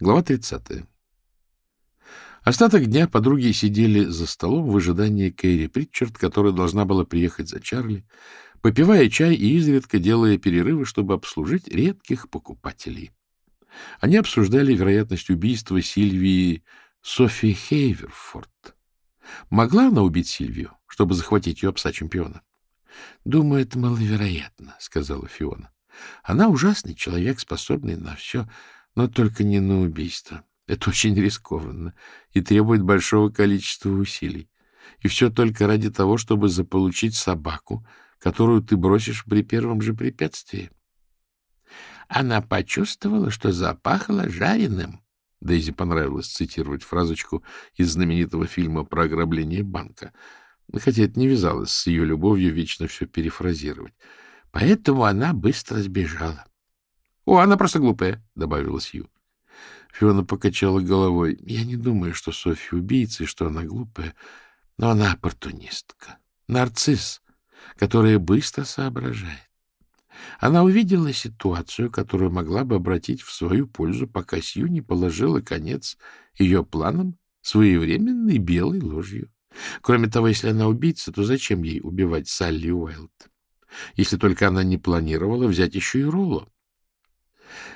Глава 30. Остаток дня подруги сидели за столом в ожидании Кэрри Притчард, которая должна была приехать за Чарли, попивая чай и изредка делая перерывы, чтобы обслужить редких покупателей. Они обсуждали вероятность убийства Сильвии Софи Хейверфорд. Могла она убить Сильвию, чтобы захватить ее пса-чемпиона? — Думаю, это маловероятно, — сказала Фиона. — Она ужасный человек, способный на все, но только не на убийство. Это очень рискованно и требует большого количества усилий. И все только ради того, чтобы заполучить собаку, которую ты бросишь при первом же препятствии. Она почувствовала, что запахло жареным. Дейзи понравилось цитировать фразочку из знаменитого фильма про ограбление банка, хотя это не вязалось с ее любовью вечно все перефразировать. Поэтому она быстро сбежала. — О, она просто глупая, — добавила Сью. Фиона покачала головой. — Я не думаю, что Софья убийца и что она глупая, но она оппортунистка. Нарцисс, которая быстро соображает. Она увидела ситуацию, которую могла бы обратить в свою пользу, пока Сью не положила конец ее планам своевременной белой ложью. Кроме того, если она убийца, то зачем ей убивать Салли Уайлд? Если только она не планировала взять еще и Ролло. —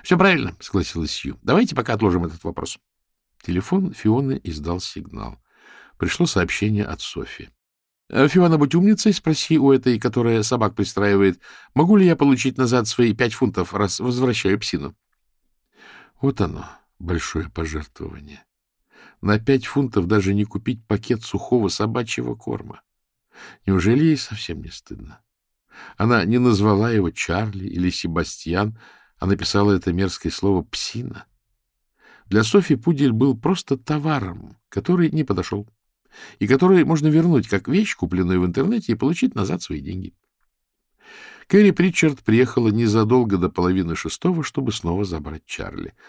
Все правильно, — согласилась Сью. — Давайте пока отложим этот вопрос. Телефон Фионы издал сигнал. Пришло сообщение от Софи. «Э, — Фиона, будь умницей, спроси у этой, которая собак пристраивает, могу ли я получить назад свои пять фунтов, раз возвращаю псину? Вот оно, большое пожертвование. На пять фунтов даже не купить пакет сухого собачьего корма. Неужели ей совсем не стыдно? Она не назвала его Чарли или Себастьян, а написала это мерзкое слово «псина». Для Софи пудель был просто товаром, который не подошел, и который можно вернуть как вещь, купленную в интернете, и получить назад свои деньги. Кэрри Притчард приехала незадолго до половины шестого, чтобы снова забрать Чарли —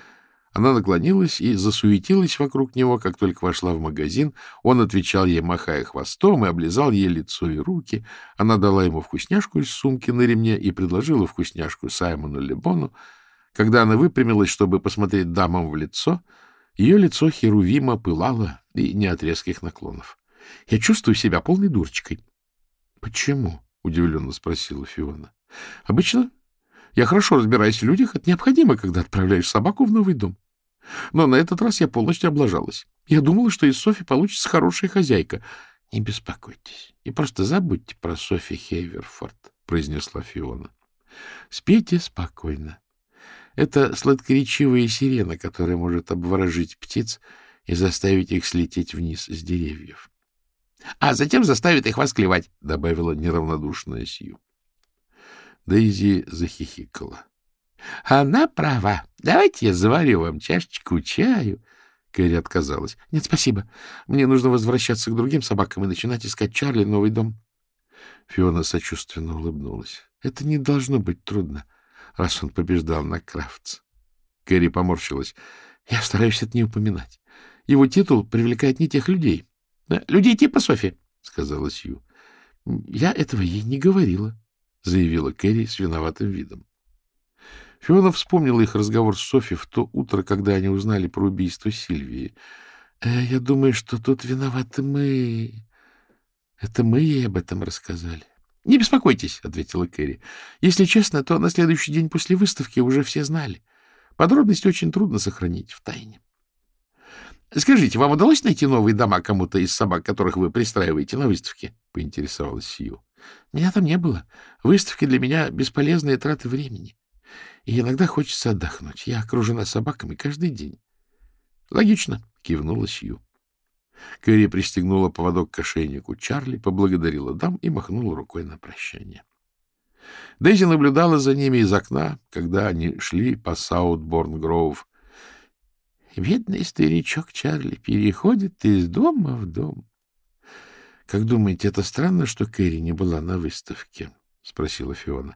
она наклонилась и засуетилась вокруг него, как только вошла в магазин. Он отвечал ей, махая хвостом, и облизал ей лицо и руки. Она дала ему вкусняшку из сумки на ремне и предложила вкусняшку Саймону Лебону. Когда она выпрямилась, чтобы посмотреть дамам в лицо, ее лицо Херувима пылало и не от резких наклонов. — Я чувствую себя полной дурочкой. — Почему? — удивленно спросила Фиона. — Обычно я хорошо разбираюсь в людях. Это необходимо, когда отправляешь собаку в новый дом. Но на этот раз я полностью облажалась. Я думала, что из Софи получится хорошая хозяйка. — Не беспокойтесь и просто забудьте про Софи Хейверфорд, — произнесла Фиона. — Спите спокойно. Это сладкоречивая сирена, которая может обворожить птиц и заставить их слететь вниз с деревьев. — А затем заставит их вас клевать, — добавила неравнодушная Сью. Дейзи захихикала. — Она права. Давайте я заварю вам чашечку чаю. Кэрри отказалась. — Нет, спасибо. Мне нужно возвращаться к другим собакам и начинать искать Чарли новый дом. Фиона сочувственно улыбнулась. — Это не должно быть трудно, раз он побеждал на Крафтс. Кэрри поморщилась. — Я стараюсь это не упоминать. Его титул привлекает не тех людей. — Людей типа Софи, — сказала Сью. — Я этого ей не говорила, — заявила Кэрри с виноватым видом. Фиона вспомнила их разговор с Софи в то утро, когда они узнали про убийство Сильвии. «Э, — Я думаю, что тут виноваты мы. Это мы ей об этом рассказали. — Не беспокойтесь, — ответила Кэрри. — Если честно, то на следующий день после выставки уже все знали. Подробности очень трудно сохранить в тайне. — Скажите, вам удалось найти новые дома кому-то из собак, которых вы пристраиваете на выставке? — поинтересовалась Сью. — Меня там не было. Выставки для меня — бесполезные траты времени. И иногда хочется отдохнуть. Я окружена собаками каждый день. — Логично, — кивнула Сью. Кэрри пристегнула поводок к ошейнику Чарли, поблагодарила дам и махнула рукой на прощание. Дейзи наблюдала за ними из окна, когда они шли по Саутборн-Гроув. Бедный старичок Чарли переходит из дома в дом. — Как думаете, это странно, что Кэрри не была на выставке? — спросила Фиона.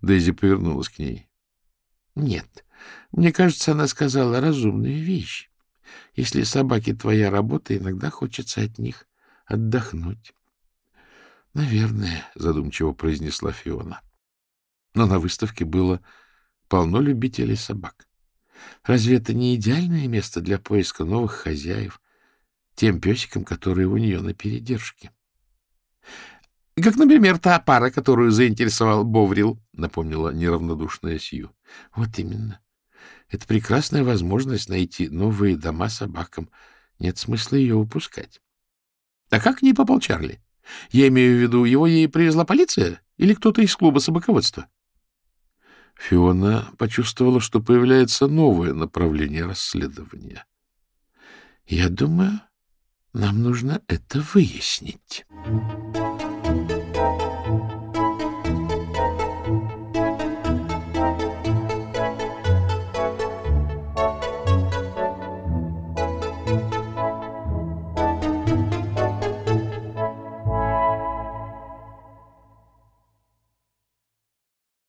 Дейзи повернулась к ней. — Нет, мне кажется, она сказала разумную вещь. Если собаки твоя работа, иногда хочется от них отдохнуть. — Наверное, — задумчиво произнесла Фиона. Но на выставке было полно любителей собак. Разве это не идеальное место для поиска новых хозяев тем песикам, которые у нее на передержке? — Как, например, та пара, которую заинтересовал Боврил, — напомнила неравнодушная Сью. — Вот именно. Это прекрасная возможность найти новые дома собакам. Нет смысла ее упускать. — А как не попал Чарли? Я имею в виду, его ей привезла полиция или кто-то из клуба собаководства? Фиона почувствовала, что появляется новое направление расследования. — Я думаю, нам нужно это выяснить.